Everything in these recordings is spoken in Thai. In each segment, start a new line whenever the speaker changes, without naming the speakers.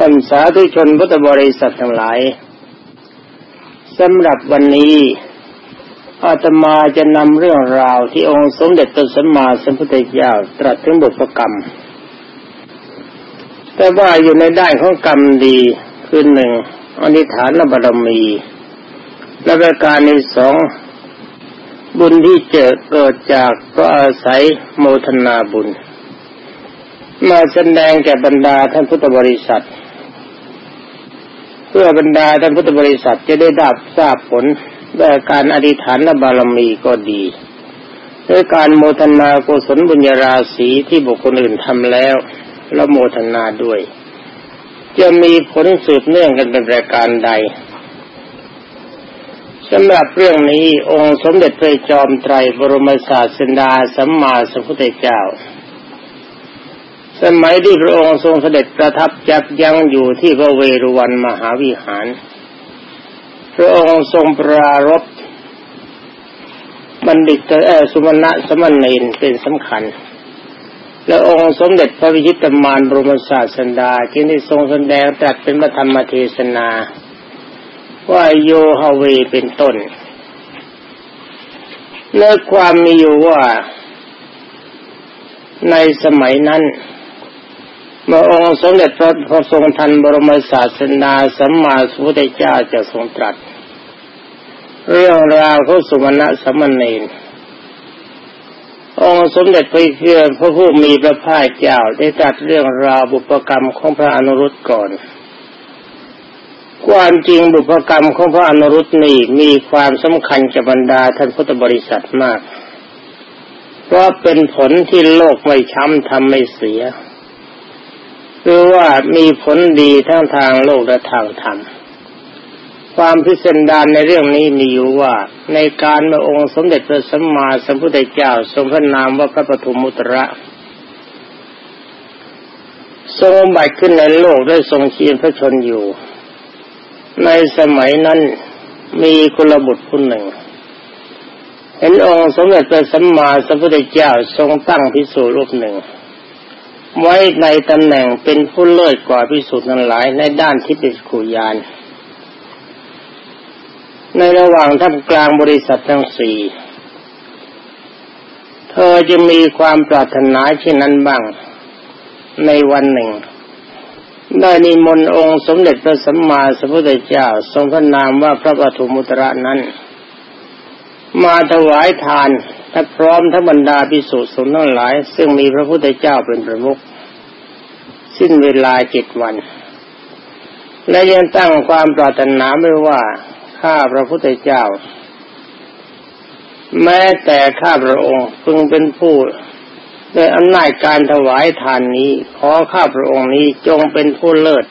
ท่านสาธุชนพุทธบริษัททั้งหลายสำหรับวันนี้อาตมาจะนำเรื่องราวที่องค์สมเด็จตัสมมาสัมพุทธเจ้าตรัสถึงบุพกรรม แต่ว่าอยู่ในด้านของกรรมดีคือหนึ่งอนิฐานบารมี และประการในสองบุญที่เจอเกิดจากก็อาศัยโมทนาบุญ มาแสดงแก่บรรดาท่านพุทธบริษัท พื่อบรรดาท่านพุทธบริษัทจะได้ดับทราบผลด้วยการอธิษฐานและบารมีก็ดีด้วยการโมทนากุศลบุญญาราศีที่บุคคลอื่นทำแล้วแล้วโมทนาด้วย จะมีผลสืบเนื่องกันเป็นประการใดสำหรับเรื่องนี้องค์สมเด็จพระจอมไตรบรมศาสดาสัมมาสัมพุทธเจ้า สมัยที่พระองค์ทรงเสด็จประทับจับยังอยู่ที่พระเวรุวันมหาวิหาร พระองค์ทรงปรารบบัณฑิตเอสุมาณะสมณเณรเป็นสำคัญ และองค์สมเด็จพระวิชิตมารบรมศาสดาจึงได้ทรงแสดงตรัสเป็นพระธรรมเทศนา ว่าโยฮาเวเป็นต้นเนื้อความมีอยู่ว่าในสมัยนั้น เมื่อองค์สมเด็จพระพทรงทันบรมศาสนาสัมมาสัมพุทธเจ้าจะทรงตรัส เรื่องราวของสุมาณะสมณเณรองค์สมเด็จพระเพื่อนพระผู้มีพระภาคเจ้าได้ตรัสเรื่องราวบุพกรรมของพระอนุรุตก่อนความจริงบุพกรรมของพระอนุรุตนี่มีความสำคัญกับบรรดาท่านพุทธบริษัทมาก เพราะเป็นผลที่โลกไม่ช้ำทำไม่เสีย คือว่ามีผลดีทั้งทางโลกและทางธรรมความพิสดารในเรื่องนี้มีอยู่ว่า ในการเมื่องค์สมเด็จพระสัมมาสัมพุทธเจ้าทรงพระนามว่าพระปฐมมุตระทรงบัติขึ้นในโลกได้ทรงชีนพระชนอยู่ ในสมัยนั้นมีกุลบุตรคนหนึ่ง เห็นองค์สมเด็จพระสัมมาสัมพุทธเจ้าทรงตั้งพิสูจน์รูปหนึ่ง ไว้ในตำแหน่งเป็นผู้เลิศกว่าพิสูจน์นั้นหลายในด้านที่เป็นขุยาน ในระหว่างท่ามกลางบริษัททั้งสี่เธอจะมีความปรารถนาเช่นนั้นบ้าง ในวันหนึ่ง ได้นิมนต์องค์สมเด็จพระสัมมาสัมพุทธเจ้า ทรงพระนามว่าพระปฐุมุตระนั้น มาถวายทานถ้าพร้อมทั้งบรรดาพิสุสงฆ์ทั้งหลาย ซึ่งมีพระพุทธเจ้าเป็นประมุข สิ้นเวลาเจ็ดวัน และยังตั้งความปรารถนาไม่ว่าข้าพระพุทธเจ้า แม้แต่ข้าพระองค์พึงเป็นผู้ด้วยอำนาจการถวายทานนี้ ขอข้าพระองค์นี้จงเป็นผู้เลิศ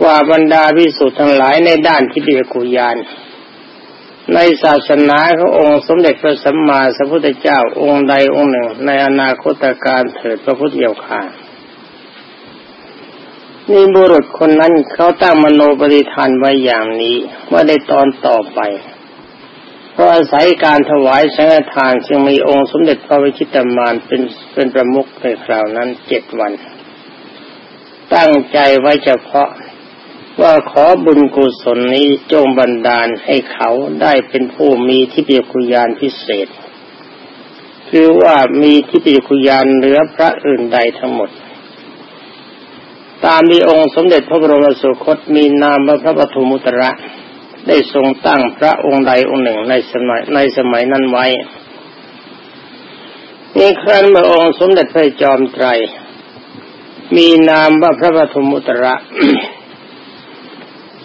กว่าบรรดาพิสุทธ์ทั้งหลายในด้านที่เดียกุยาน ในศาสนาขององค์สมเด็จพระสัมมาสัมพุทธเจ้าองค์ใดองค์หนึ่ง ในอนาคตการเถิดพระพุทธเจ้าค่ะ นี่บุรุษคนนั้นเขาตั้งมโนปฏิทานไว้อย่างนี้ว่าในตอนต่อไปเพราะอาศัยการถวายสังฆทานจึงมีองค์สมเด็จพระวิชิตามานเป็นเป็นประมุขในคราวนั้นเจ็ดวัน ตั้งใจไว้เฉพาะว่าขอบุญกุศลนี้จงบันดาลให้เขาได้เป็นผู้มีทิพยคุยานพิเศษ คือว่ามีทิพยคุยานเหนือพระอื่นใดทั้งหมด ตามที่องค์สมเด็จพระบรมสุคตมีนามพระปฐมุตระ ได้ทรงตั้งพระองค์ใดองค์หนึ่งในสมัยในสมัยนั้นไว้นี่ครั้นเมื่อองค์สมเด็จพระจอมไตร มีนามว่าพระปฐมุตระ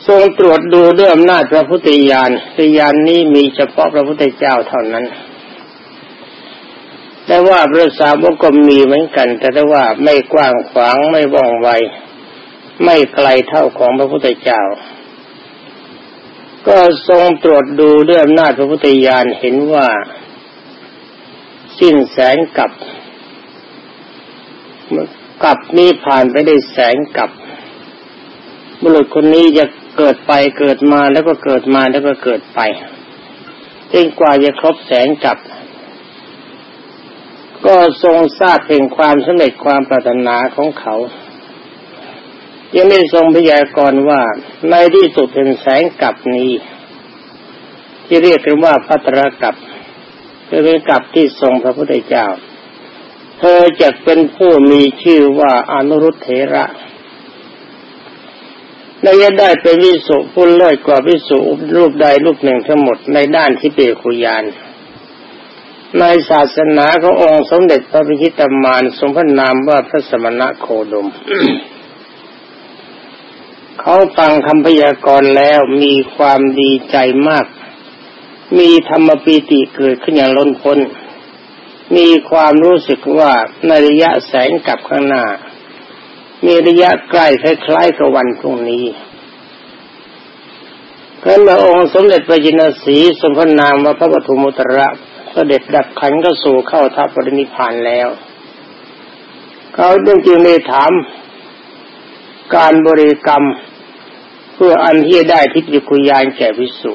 ทรงตรวจดูด้วยอำนาจพระพุทธญาณพยานนี้มีเฉพาะพระพุทธเจ้าเท่านั้น แต่ว่าพระสาวกก็มีเหมือนกัน แต่ว่าไม่กว้างขวางไม่ว่องไว ไม่ไกลเท่าของพระพุทธเจ้า ก็ทรงตรวจดูด้วยอำนาจพระพุทธญาณเห็นว่า สิ้นแสงกับกับนี้ผ่านไปได้แสงกับบุรุษคนนี้จะเกิดไปเกิดมาแล้วก็เกิดมาแล้วก็เกิดไปจนกว่าจะครบแสงกับ ก็ทรงทราบเพียงความสำเร็จความปรารถนาของเขา ยังได้ทรงพยากรณ์ว่าในที่สุดเป็นแสงกับนี้ ที่เรียกกันว่าพัตรกับคือเป็นกับที่ทรงพระพุทธเจ้า เธอจะเป็นผู้มีชื่อว่าอนุรุตเถระและจะได้เป็นวิสุผู้เลิศกว่าวิสุรูปใดรูปหนึ่งทั้งหมดในด้านที่เปคุยาน ในศาสนาขององค์สมเด็จพระพิชิตมานทรงพระนามว่าพระสมณะโคดม เขาฟังคำพยากรณ์แล้วมีความดีใจมาก มีธรรมปีติเกิดขึ้นอย่างล้นพ้น มีความรู้สึกว่าในระยะแสงกลับข้างหน้า มีระยะใกล้คล้ายๆกับวันพรุ่งนี้พระมาองค์สมเด็จพระจินสีสมพนามว่าพระปฐุมุตระเสด็จดับขันก็สู่เข้าทัพปรินิพานแล้ว เขาจึงได้ถาม การบริกรรมเพื่ออันที่ได้ทิพยคุยานแก่วิสุ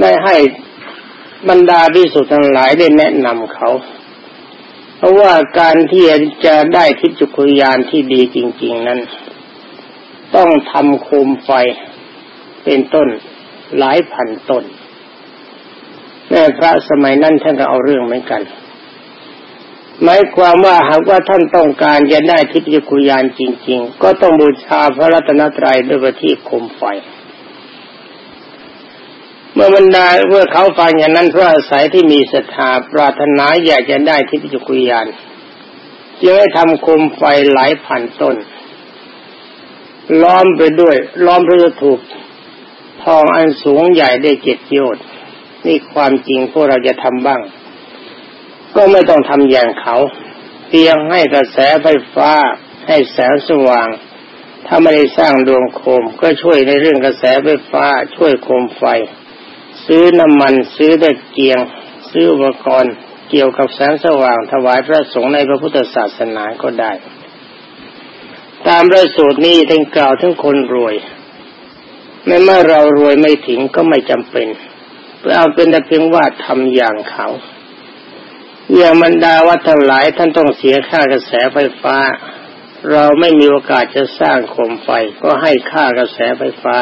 ได้ให้บรรดาวิสุทั้งหลายได้แนะนำเขา เพราะว่าการที่จะได้ทิจุคุยานที่ดีจริง ๆนั้น ต้องทำโคมไฟเป็นต้นหลายพันต้นแม่พระสมัยนั้นท่านก็เอาเรื่องเหมือนกัน หมายความว่าหากว่าท่านต้องการจะได้ทิพยคุยานจริง ๆ ก็ต้องบูชาพระรัตนตรัยด้วยประทีปคมไฟ เมื่อบรรดาเมื่อเขาฟังอย่างนั้นเพราะอาศัยที่มีศรัทธาปรารถนาอยากจะได้ทิพยกุยานจึงให้ทำคมไฟหลายพันต้น ล้อมไปด้วยล้อมพระถูกทองอันสูงใหญ่ได้เจ็ดโยชน์นี่ความจริงพวกเราจะทำบ้าง ก็ไม่ต้องทำอย่างเขา เพียงให้กระแสไฟฟ้าให้แสงสว่าง ถ้าไม่ได้สร้างดวงโคมก็ช่วยในเรื่องกระแสไฟฟ้าช่วยโคมไฟ ซื้อน้ำมันซื้อตะเกียง ซื้ออุปกรณ์เกี่ยวกับแสงสว่างถวายพระสงฆ์ในพระพุทธศาสนาก็ได้ ตามพระสูตรนี้ท่านกล่าวถึงคนรวยแม้เมื่อเรารวยไม่ถึงก็ไม่จำเป็นเอาเป็นแต่เพียงว่าทำอย่างเขา อย่างบรรดาวัดทั้งหลายท่านต้องเสียค่ากระแสไฟฟ้า เราไม่มีโอกาสจะสร้างโคมไฟก็ให้ค่ากระแสไฟฟ้า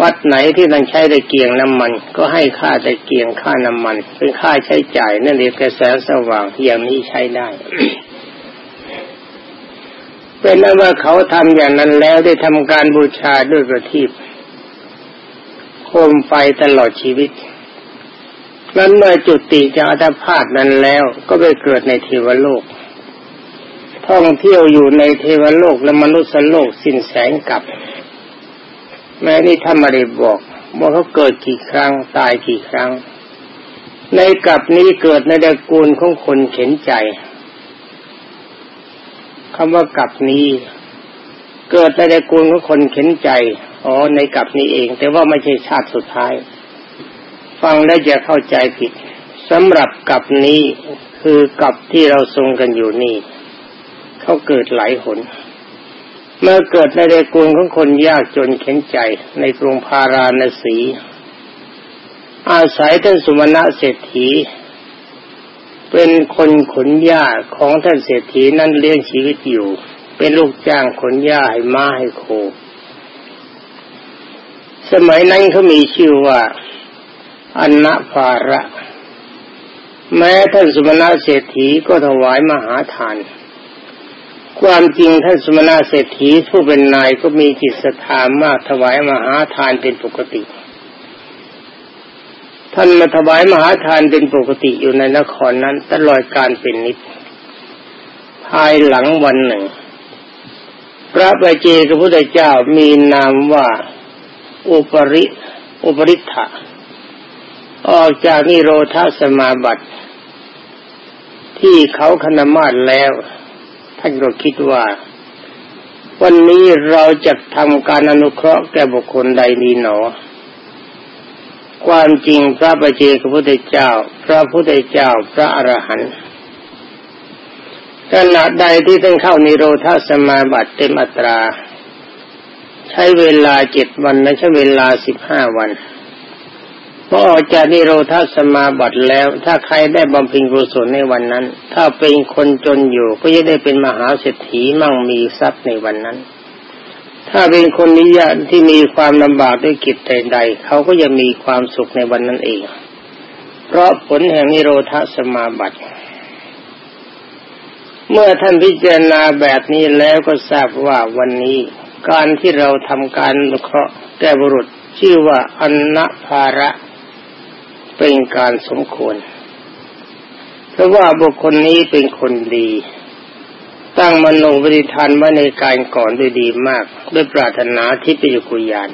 วัดไหนที่มันใช้ตะเกียงน้ำมัน ก็ให้ค่าตะเกียงค่าน้ำมัน เป็นค่าใช้จ่ายนั่นเองกระแสสว่างอย่างนี้ใช้ได้เป็นนั้นว่าเขาทำอย่างนั้นแล้วได้ทำการบูชาด้วยประทีปโคมไฟตลอดชีวิต นั้นเมื่อจุติจากอัตภาพนั้นแล้วก็ไปเกิดในเทวโลก ท่องเที่ยวอยู่ในเทวโลกและมนุษย์โลกสิ้นแสงกับ แม้นี่ท่านไม่ได้บอกว่าเขาเกิดกี่ครั้งตายกี่ครั้ง ในกับนี้เกิดในตระกูลของคนเข็นใจคำว่ากับนี้ เกิดในตระกูลของคนเข็นใจอ๋อในกับนี้เอง แต่ว่าไม่ใช่ชาติสุดท้าย ฟังแล้วจะเข้าใจผิดสำหรับกับนี้คือกับที่เราทรงกันอยู่นี่ เขาเกิดหลายหน เมื่อเกิดในเรกูลของคนยากจนเข็นใจในกรุงพาราณสี อาศัยท่านสุมาณะเศรษฐี เป็นคนขนหญ้าของท่านเศรษฐีนั้นเลี้ยงชีวิตอยู่ เป็นลูกจ้างขนหญ้าให้ม้าให้โค สมัยนั้นเขามีชื่อว่า อันนะภาระ แม้ท่านสมณะเศรษฐีก็ถวายมหาทาน ความจริงท่านสมณะเศรษฐีผู้เป็นนายก็มีจิตศรัทธามากถวายมหาทานเป็นปกติ ท่านมาถวายมหาทานเป็นปกติอยู่ในนครนั้นตลอดการเป็นนิดภายหลังวันหนึ่ง พระบาเจกพระพุทธเจ้ามีนามว่า อุปริ อุปริธะ ออกจากนิโรธาสมาบัติที่เขาคณมาศแล้วท่านก็คิดว่า วันนี้เราจะทำการอนุเคราะห์แก่บุคคลใดดีหนอ ความจริงพระปเจกพุทธเจ้า พระพุทธเจ้าพระอรหันต์ขณะใดที่ท่านเข้านิโรธาสมาบัติเต็มอัตรา ใช้เวลาเจ็ดวันและใช้เวลาสิบห้าวัน พอออกจากนิโรธาสมาบัติแล้ว ถ้าใครได้บำเพ็ญกุศลในวันนั้น ถ้าเป็นคนจนอยู่ก็จะได้เป็นมหาเศรษฐีมั่งมีทรัพย์ในวันนั้น ถ้าเป็นคนนิยมที่มีความลำบากด้วยกิจใดๆเขาก็จะมีความสุขในวันนั้นเอง เพราะผลแห่งนิโรธาสมาบัติ เมื่อท่านพิจารณาแบบนี้แล้วก็ทราบว่าวันนี้การที่เราทำการเคราะห์แก่บุรุษชื่อว่าอนนภาระ เป็นการสมควร เพราะว่าบุคคลนี้เป็นคนดี ตั้งมโนบริธานไว้ในการก่อนด้วยดีมาก ด้วยปรารถนาที่ปิยุกุยาน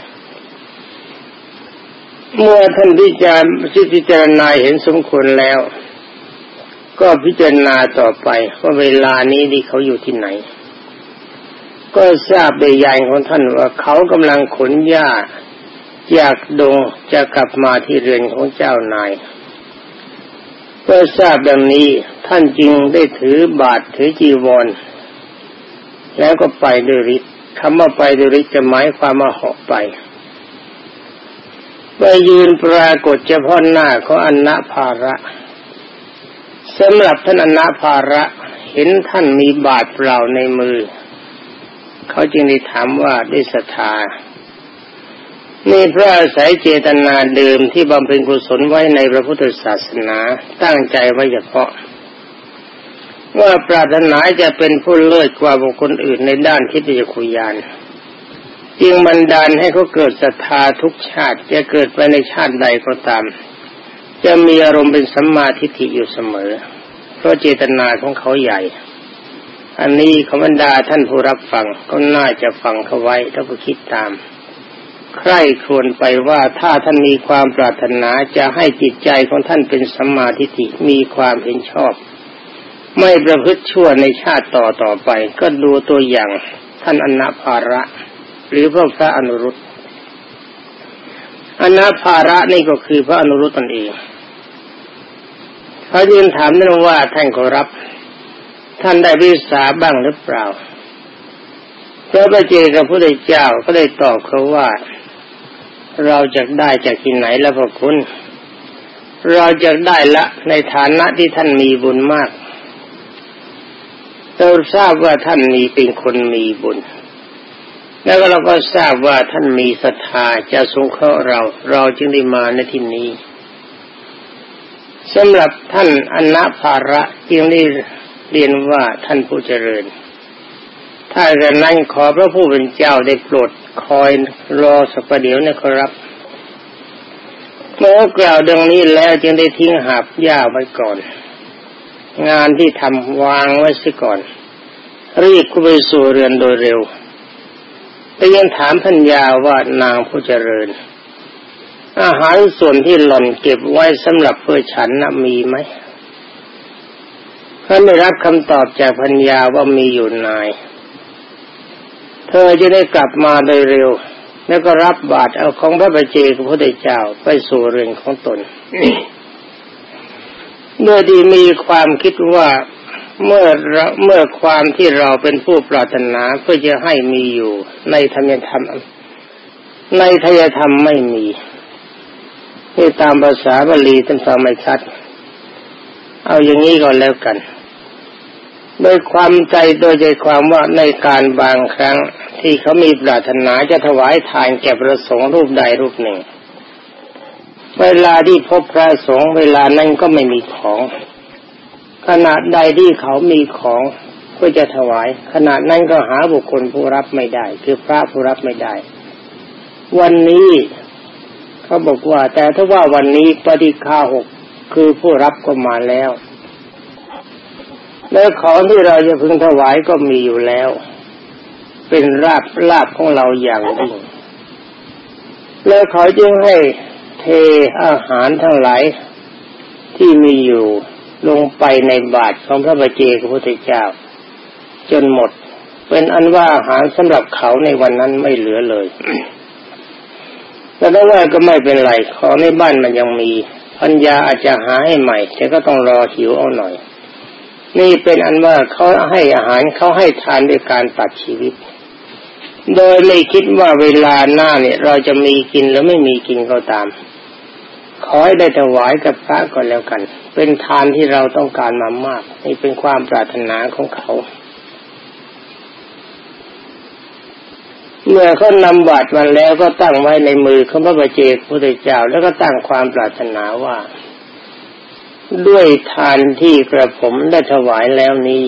เมื่อท่านพิจารณาพิจารณาเห็นสมควรแล้ว ก็พิจารณาต่อไปว่าเวลานี้ที่เขาอยู่ที่ไหน ก็ทราบใบยานของท่านว่าเขากำลังขนหญ้า จากดงจะกลับมาที่เรือนของเจ้านายเมื่อทราบดังนี้ท่านจึงได้ถือบาทถือจีวร แล้วก็ไปด้วยฤทธิ์คำว่าไปด้วยฤทธิ์จะหมายความมาเหาะไปไปยืนปรากฏเฉพาะหน้าของอนนาภาระสำหรับท่านอนนาภาระเห็นท่านมีบาทเปล่าในมือ เขาจึงได้ถามว่าได้ศรัทธา นี่พระอาศัยเจตนาเดิมที่บำเพ็ญกุศลไว้ในพระพุทธศาสนาตั้งใจไว้เฉพาะ ว่าปรารถนาจะเป็นผู้เลิศกว่าบุคคลอื่นในด้านทิฏยคุยานจึงบันดาลให้เขาเกิดศรัทธาทุกชาติจะเกิดไปในชาติใดก็ตาม จะมีอารมณ์เป็นสัมมาทิฏฐิอยู่เสมอ เพราะเจตนาของเขาใหญ่ อันนี้ขบรรดาท่านผู้รับฟังก็น่าจะฟังเขาไว้ถ้าก็คิดตาม ใคร่ครวญไปว่าถ้าท่านมีความปรารถนาจะให้จิตใจของท่านเป็นสัมมาทิฏฐิมีความเห็นชอบ ไม่ประพฤติชั่วในชาติต่อต่อไป ก็ดูตัวอย่างท่านอนาภาระ หรือพระพระอนุรุตอนาภาระนี่ก็คือพระอนุรุตตนเองเขายืนถามนั่นว่าท่านขอรับ ท่านได้วิสาบ้างหรือเปล่าพระประเจกับพระเจ้าก็ได้ตอบเขาว่า เราจะได้จากที่ไหนแล้วพระคุณ เราจะได้ละในฐานะที่ท่านมีบุญมาก เราทราบว่าท่านมีเป็นคนมีบุญ แล้วเราก็ทราบว่าท่านมีศรัทธาจะสงเคราะห์เรา เราจึงได้มาในที่นี้สำหรับท่านอนาภาระจึงได้เรียนว่าท่านผู้เจริญ ถ้าจะนั้นขอพระผู้เป็นเจ้าได้โปรด คอยรอสักประเดี๋ยวนะครับเมื่อกล่าวดังนี้แล้วจึงได้ทิ้งหาบหญ้าไว้ก่อน งานที่ทำวางไว้ซะก่อน รีบเข้าไปสู่เรือนโดยเร็วแต่ยังถามพัญญาว่านางผู้เจริญ อาหารส่วนที่หล่อนเก็บไว้สำหรับเพื่อฉันนะมีไหมเขาไม่รับคำตอบจากพัญญาว่ามีอยู่นาย เธอจะได้กลับมาโดยเร็ว แล้วก็รับบาตรเอาของพระบัจเจกพระพุทธเจ้าไปสู่เรือนของตนเมื่อดีมีความคิดว่าเมื่อเมื่อความที่เราเป็นผู้ปรารถนาเพื่อจะให้มีอยู่ ในธรรมธรรม ในทยธรรมไม่มีนี่ตามภาษาบาลีท่านฟังไม่ชัด เอาอย่างนี้ก่อนแล้วกัน โดยความใจโดยใจความว่าในการบางครั้งที่เขามีปรารถนาจะถวายทานแก่พระสงฆ์รูปใดรูปหนึ่ง เวลาที่พบพระสงฆ์เวลานั้นก็ไม่มีของ ขณะใดที่เขามีของก็จะถวาย ขณะนั้นก็หาบุคคลผู้รับไม่ได้ คือพระผู้รับไม่ได้ วันนี้เขาบอกว่า แต่ถ้าว่าวันนี้ปฏิฆาหกคือผู้รับก็มาแล้ว แล้วของที่เราจะพึงถวายก็มีอยู่แล้ว เป็นราบลาบของเราอย่างยิ่งแล้วขาจึงให้เทอาหารทั้งหลายที่มีอยู่ลงไปในบาตรของพระบาเจกพระพุทธเจ้า จนหมด เป็นอันว่าอาหารสำหรับเขาในวันนั้นไม่เหลือเลยแต่ถ้าว่าก็ไม่เป็นไรของในบ้านมันยังมี พัญญาอาจจะหาให้ใหม่แต่ก็ต้องรอหิวเอาหน่อย นี่เป็นอันว่าเขาให้อาหารเขาให้ทานด้วยการตัดชีวิต โดยไม่คิดว่าเวลาหน้าเนี่ยเราจะมีกินหรือไม่มีกินก็ตาม ขอให้ได้ถวายกับพระก่อนแล้วกัน เป็นทานที่เราต้องการมามาก นี่เป็นความปรารถนาของเขา เมื่อเขานำบาตรมาแล้วก็ตั้งไว้ในมือของพระบาเจกพระเจ้าแล้วก็ตั้งความปรารถนาว่า ด้วยทานที่กระผมได้ถวายแล้วนี้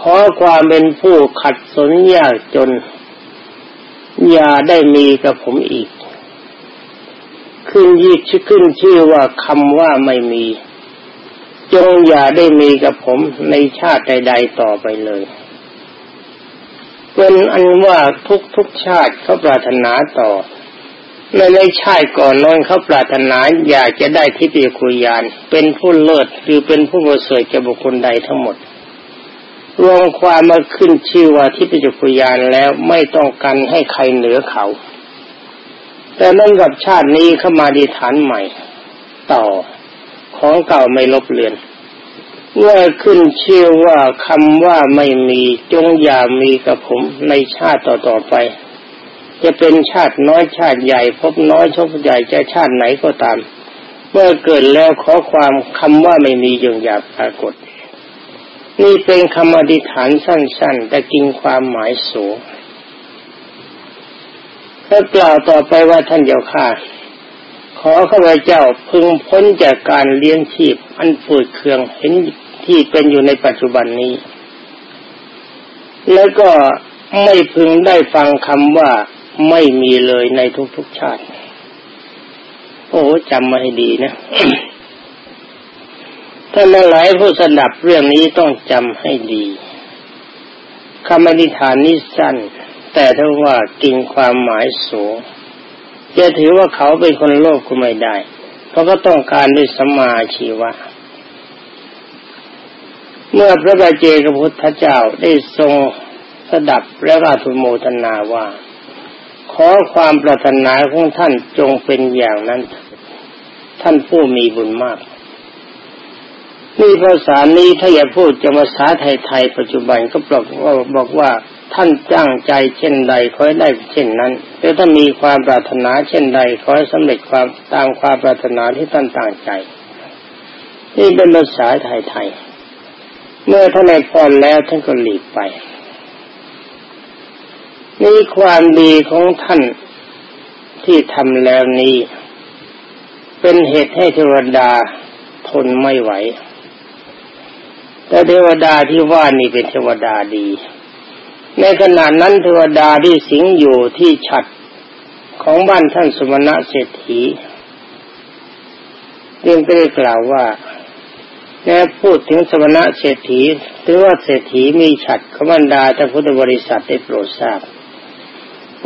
ขอความเป็นผู้ขัดสนยากจน อย่าได้มีกับผมอีก ขึ้นยี่ชื่อขึ้นชื่อว่าคำว่าไม่มี จงอย่าได้มีกับผมในชาติใด ๆต่อไปเลยเป็นอันว่าทุกทุกชาติเขาปรารถนาต่อ ในในชาติก่อนน้นเขาปรารถนาอยากจะได้ทิฏฐิคุยาน เป็นผู้เลิศคือเป็นผู้ประเสริฐแก่บุคคลใดทั้งหมด รวมความมาขึ้นชื่อว่าทิฏฐิคุยานแล้วไม่ต้องการให้ใครเหนือเขา แต่นั่นกับชาตินี้เข้ามาดีฐานใหม่ ต่อของเก่าไม่ลบเลือนเมื่อขึ้นชื่อว่าคำว่าไม่มีจงอย่ามีกับผมในชาติต่อๆไป จะเป็นชาติน้อยชาติใหญ่พบน้อยชบใหญ่จะชาติไหนก็ตาม เมื่อเกิดแล้วขอความคำว่าไม่มีอย่างอย่าปรากฏ นี่เป็นคำอธิษฐานสั้น ๆ แต่กินความหมายสูงแล้วกล่าวต่อไปว่าท่านเจ้าข้าขอข้าพเจ้าพึงพ้นจากการเลี้ยงชีพ อันฝืดเคืองเห็นที่เป็นอยู่ในปัจจุบันนี้ แล้วก็ไม่พึงได้ฟังคำว่า ไม่มีเลยในทุกๆชาติ โอ้จำมาให้ดีนะท่านหลายผู้สนับเรื่องนี้ต้องจำให้ดีคำอธิษฐานนี้สั้น แต่ถ้าว่ากินความหมายสูงจะถือว่าเขาเป็นคนโลภก็ไม่ได้ เพราะก็ต้องการด้วยสมาชีวะ เมื่อพระบาเจกพุทธเจ้าได้ทรงสดับและราทุโมทนาว่า อความปรารถนาของท่านจงเป็นอย่างนั้น ท่านผู้มีบุญมากนี่ภาษานี้ถ้าอย่าพูดจะภาษาไทยๆปัจจุบันก็บอกว่าบอกว่าท่านจ้างใจเช่นใดขอให้ได้เช่นนั้นแล้วถ้ามีความปรารถนาเช่นใดขอให้สำเร็จความตามความปรารถนาที่ท่านตั้งใจ นี่เป็นภาษาไทยๆเมื่อท่านในพรแล้วท่านก็หลีกไป นี่ความดีของท่านที่ทำแล้วนี้ เป็นเหตุให้เทวดาทนไม่ไหว แต่เทวดาที่ว่านี่เป็นเทวดาดี ในขณะนั้นเทวดาที่สิงอยู่ที่ฉัดของบ้านท่านสมณะเศรษฐีเรียงไปได้กล่าวว่าแม้พูดถึงสมณะเศรษฐีหรือว่าเศรษฐีมีฉัดขบันดาท่านพุทธบริษัทได้โปรดทราบ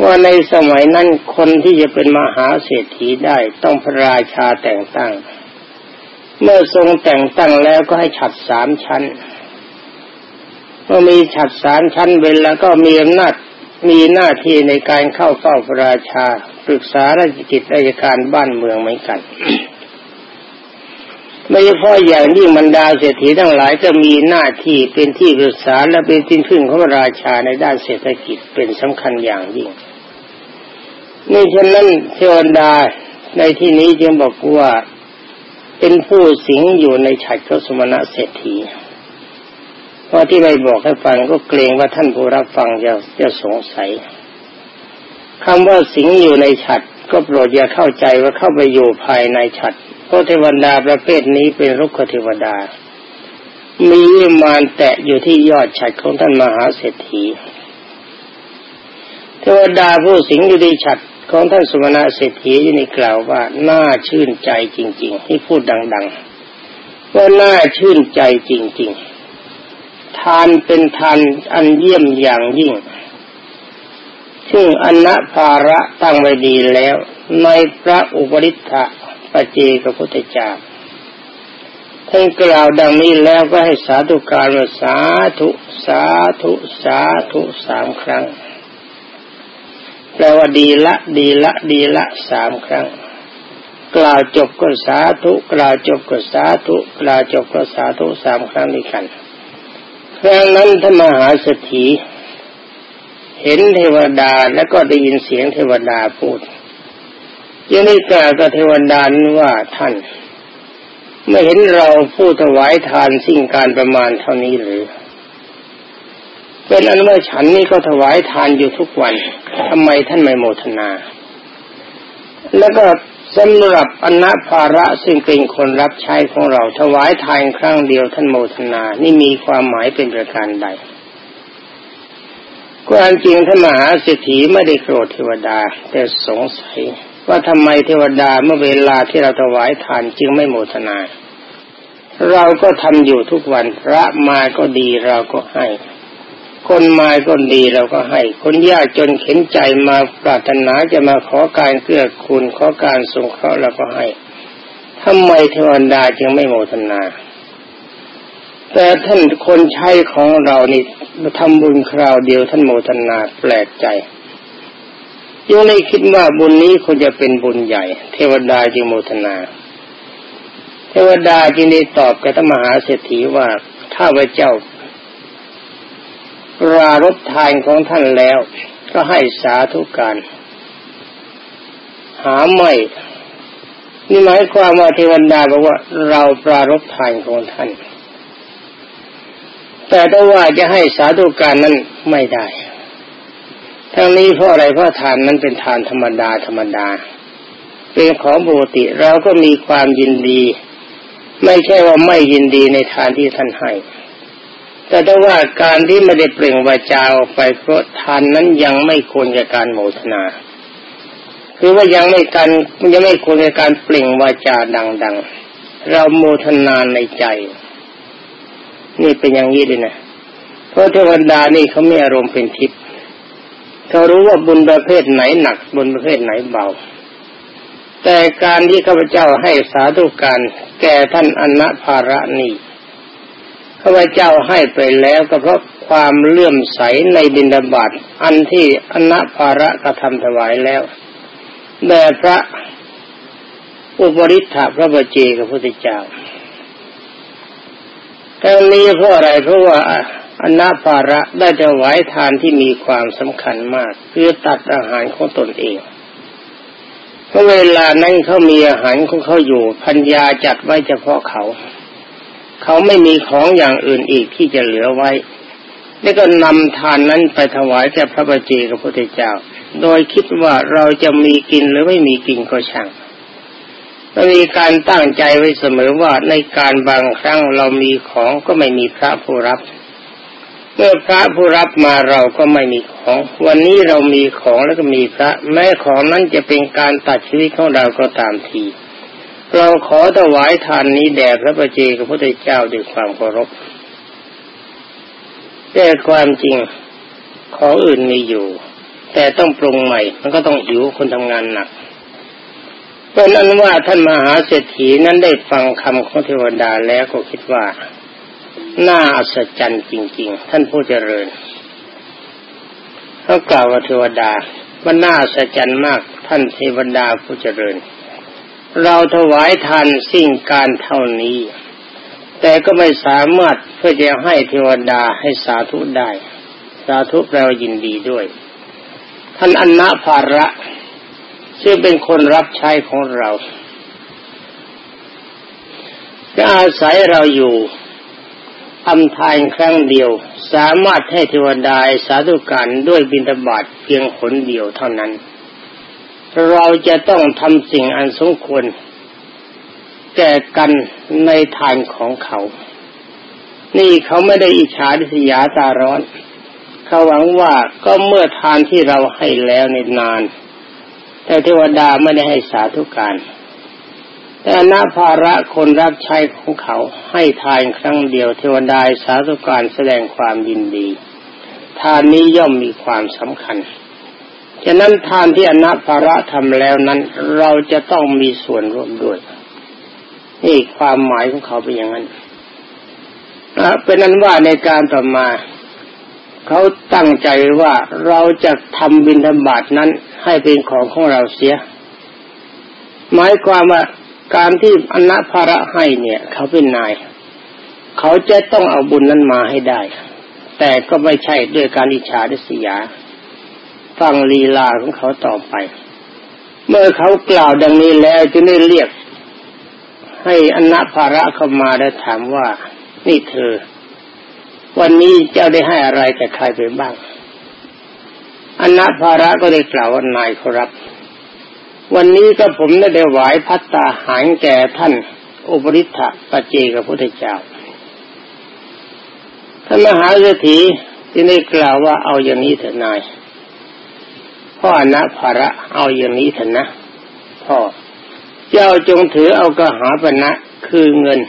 ว่าในสมัยนั้นคนที่จะเป็นมหาเศรษฐีได้ต้องพระราชาแต่งตั้ง เมื่อทรงแต่งตั้งแล้วก็ให้ฉัดสามชั้น เมื่อมีฉัดสามชั้นเป็นแล้วก็มีอำนาจมีหน้าที่ในการเข้าเฝ้าพระราชาปรึกษาราชกิจราชการบ้านเมืองเหมือนกัน ไม่เฉพาะอย่างยิ่งบรรดาเศรษฐีทั้งหลายก็มีหน้าที่เป็นที่ปรึกษาและเป็นที่พึ่งของราชาในด้านเศรษฐกิจเป็นสำคัญอย่างยิ่งนี่ฉะนั้นเทวดาในที่นี้จึงบอกว่าเป็นผู้สิงอยู่ในฉัดเขาสมณะเศรษฐีเพราะที่ไม่บอกให้ฟังก็เกรงว่าท่านผู้รับฟังจะจะสงสัยคำว่าสิงอยู่ในฉัดก็โปรดอย่าเข้าใจว่าเข้าไปอยู่ภายในฉัดเพ ราะเทวดาประเภทนี้เป็นรุกขเทวดา มีวิมานแตะอยู่ที่ยอดฉัดของท่านมหาเศรษฐี เทวดาผู้สิงอยู่ในฉัดของท่านสุวรรณเศรษฐีอยู่ในกล่าวว่าน่าชื่นใจจริง ๆ ที่พูดดัง ๆ ว่าน่าชื่นใจจริง ๆ ทานเป็นทานอันเยี่ยมอย่างยิ่งซึ่งอนัภาระตั้งไว้ดีแล้ว ในพระอุปริทธะ ปเจกพุทธเจ้าท่านกล่าวดังนี้แล้วก็ให้สาธุการว่าสาธุสาธุสาธุสามครั้ง แปลว่าดีละ ดีละ ดีละสามครั้ง กล่าวจบก็สาธุ กล่าวจบก็สาธุ กล่าวจบก็สาธุสามครั้งนี้กันครั้งนั้นท่านมหาสถีเห็นเทวดาแล้วก็ได้ยินเสียงเทวดาพูด ยังได้กล่าวกับเทวดานว่าท่านไม่เห็นเราผู้ถวายทานสิ่งการประมาณเท่านี้หรือ เป็นอันว่าฉันนี่ก็ถวายทานอยู่ทุกวันทำไมท่านไม่โมทนา แล้วก็สำหรับอนาภาระซึ่งเป็นคนรับใช้ของเราถวายทานครั้งเดียวท่านโมทนา นี่มีความหมายเป็นประการใดความจริงท่านมหาเศรษฐีไม่ได้โกรธเทวดา แต่สงสัย ว่าทำไมเทวดาเมื่อเวลาที่เราถวายทานจึงไม่โมทนา เราก็ทำอยู่ทุกวันพระมาก็ดีเราก็ให้ คนมาก็ดีเราก็ให้ คนยากจนเข็นใจมาปรารถนาจะมาขอการเกื้อกูลขอการสงเคราะห์เราก็ให้ทำไมเทวดาจึงไม่โมทนา แต่ท่านคนใช้ของเรานี่ทำบุญคราวเดียวท่านโมทนาแปลกใจ ยังไม่คิดว่าบุญนี้คงจะเป็นบุญใหญ่ เทวดาจึงโมทนา เทวดาจึงได้ตอบกับธรรมหาเศรษฐีว่าถ้าพระเจ้ารารบทานของท่านแล้ว ก็ให้สาธุการ หาไม่ นี่หมายความว่าเทวดาบอกว่าเราปรารบทานของท่าน แต่ถ้าว่าจะให้สาธุการนั้นไม่ได้ ทั้งนี้เพราะอะไรเพราะทานนั้นเป็นทานธรรมดาธรรมดาเป็นของปกติเราก็มีความยินดี ไม่ใช่ว่าไม่ยินดีในทานที่ท่านให้ แต่ถ้าว่าการที่ไม่ได้เปล่งวาจาออกไปเพราะทานนั้นยังไม่ควรแกับการโมทนา คือว่ายังไม่การยังไม่ควรแกับการเปล่งวาจาดัง ๆ เราโมทนาในใจ นี่เป็นอย่างนี้เลยนะเพราะเทวดานี่เขาไม่อารมณ์เป็นทิพย์ เขารู้ว่าบุญประเภทไหนหนักบุญประเภทไหนเบา แต่การที่ข้าพเจ้าให้สาธุการแก่ท่านอนัภาระนี้ข้าพเจ้าให้ไปแล้วก็เพราะความเลื่อมใสในบินดาบัตอันที่อนัภาระกระทำถวายแล้วแด่พระอุปริธาพระบเจกับพระพุทธเจ้าแต่นี้เพราะอะไรเพราะว่า อนาภาระได้จะไหวทานที่มีความสำคัญมาก คือตัดอาหารของตนเองเพราะเวลานั้นเขามีอาหารของเขาอยู่พัญญาจัดไว้เฉพาะเขา เขาไม่มีของอย่างอื่นอีกที่จะเหลือไว้ แล้วก็นำทานนั้นไปถวายแก่พระบัจเจกับพระพุทธเจ้า โดยคิดว่าเราจะมีกินหรือไม่มีกินก็ช่างมีการตั้งใจไว้เสมอว่าในการบางครั้งเรามีของก็ไม่มีพระผู้รับ เมื่อพระผู้รับมาเราก็ไม่มีของ วันนี้เรามีของแล้วก็มีพระ แม้ของนั้นจะเป็นการตัดชีวิตของเราก็ตามที เราขอถวายทานนี้แด่พระประเจกับพระพุทธเจ้าด้วยความเคารพแต่ความจริงของอื่นมีอยู่ แต่ต้องปรุงใหม่ มันก็ต้องหิวคนทำงานหนักเป็นนั้นว่าท่านมหาเศรษฐีนั้นได้ฟังคำของเทวดาแล้วก็คิดว่า น่าอัศจรรย์จริง ๆ ท่านผู้เจริญเขากล่าวกับเทวดาว่าน่าอัศจรรย์มากท่านเทวดาผู้เจริญ เราถวายทานสิ่งการเท่านี้ แต่ก็ไม่สามารถเพื่อจะให้เทวดาให้สาธุได้ สาธุเรายินดีด้วย ท่านอนนาภาระ ซึ่งเป็นคนรับใช้ของเราจะอาศัยเราอยู่ ทำทานครั้งเดียว สามารถให้เทวดาสาธุการด้วยบิณฑบาตเพียงขนเดียวเท่านั้น เราจะต้องทำสิ่งอันสมควร แก่กันในทานของเขา นี่เขาไม่ได้อิจฉาดิษยาตาร้อน เขาหวังว่าก็เมื่อทานที่เราให้แล้วในนาน แต่เทวดาไม่ได้ให้สาธุการ แต่นาภาระคนรับใช้ของเขาให้ทานครั้งเดียวเทวดาสาธุการแสดงความยินดี ทานนี้ย่อมมีความสำคัญฉะนั้นทานที่อนาภาระทำแล้วนั้น เราจะต้องมีส่วนร่วมด้วย นี่ความหมายของเขาเป็นอย่างนั้นเป็นนั้นว่าในการต่อมา เขาตั้งใจว่าเราจะทำบินธบาตนั้นให้เป็นของของเราเสีย หมายความว่า การที่อนัภาระให้เนี่ย เขาเป็นนาย เขาจะต้องเอาบุญนั้นมาให้ได้ แต่ก็ไม่ใช่ด้วยการอิจฉาดิษยาฟังลีลาของเขาต่อไป เมื่อเขากล่าวดังนี้แล้วจึงได้เรียก ให้อนาภาระเข้ามาแล้วถามว่า นี่เธอ วันนี้เจ้าได้ให้อะไรแก่ใครไปบ้างอนาภาระก็ได้กล่าวว่านายครับ วันนี้ก็ผมได้ได้หวพัตตาหารแก่ท่านอุปริทธะปเจกับพระเจ้า ท่านมหาเศรษฐีจึงได้กล่าวว่าเอาอย่างนี้เถอะนาย พ่ออนาภาระเอาอย่างนี้เถอะนะพ่อเจ้าจงถือเอากระหาปณะคือเงิน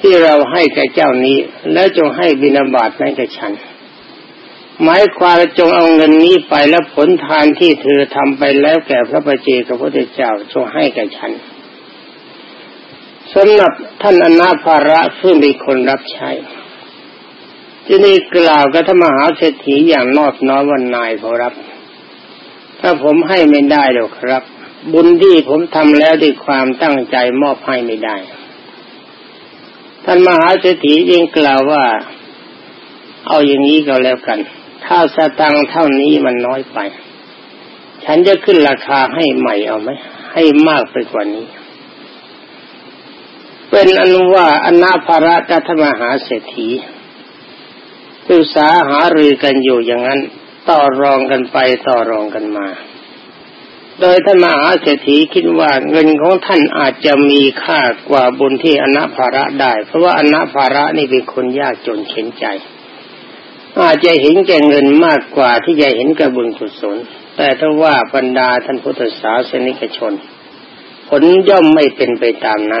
ที่เราให้แก่เจ้านี้ แล้วจงให้บินาบาตนั้นแก่ฉัน หมายความจงเอาเงินนี้ไปแล้วผลทานที่เธอทำไปแล้วแก่พระปเจกับพระเจ้าจงให้แก่ฉันสำหรับท่านอนาภาระซึ่งเป็นคนรับใช้ที่นี่กล่าวกับธรรมหาเศรษฐีอย่างนอบน้อมวันนายขอรับ ถ้าผมให้ไม่ได้หรอกครับ บุญที่ผมทำแล้วด้วยความตั้งใจมอบให้ไม่ได้ ท่านมหาเศรษฐียังกล่าวว่า เอาอย่างนี้ก็แล้วกัน ถ้าสตังเท่านี้มันน้อยไป ฉันจะขึ้นราคาให้ใหม่เอาไหม ให้มากไปกว่านี้ เป็นอนุว่าอนาภาระกัธมหาเศรษฐีศึกษาหารือกันอยู่อย่างนั้น ต่อรองกันไปต่อรองกันมา โดยท่านมหาเศรษฐีคิดว่าเงินของท่านอาจจะมีค่ากว่าบุญที่อนาภาระได้ เพราะว่าอนาภาระนี่เป็นคนยากจนเข็นใจ อาจจะเห็นแก่เงินมากกว่าที่จะเห็นกับบุญกุศลแต่ถ้าว่าบรรดาท่านพุทธศาสนิกชน ผลย่อมไม่เป็นไปตามนั้น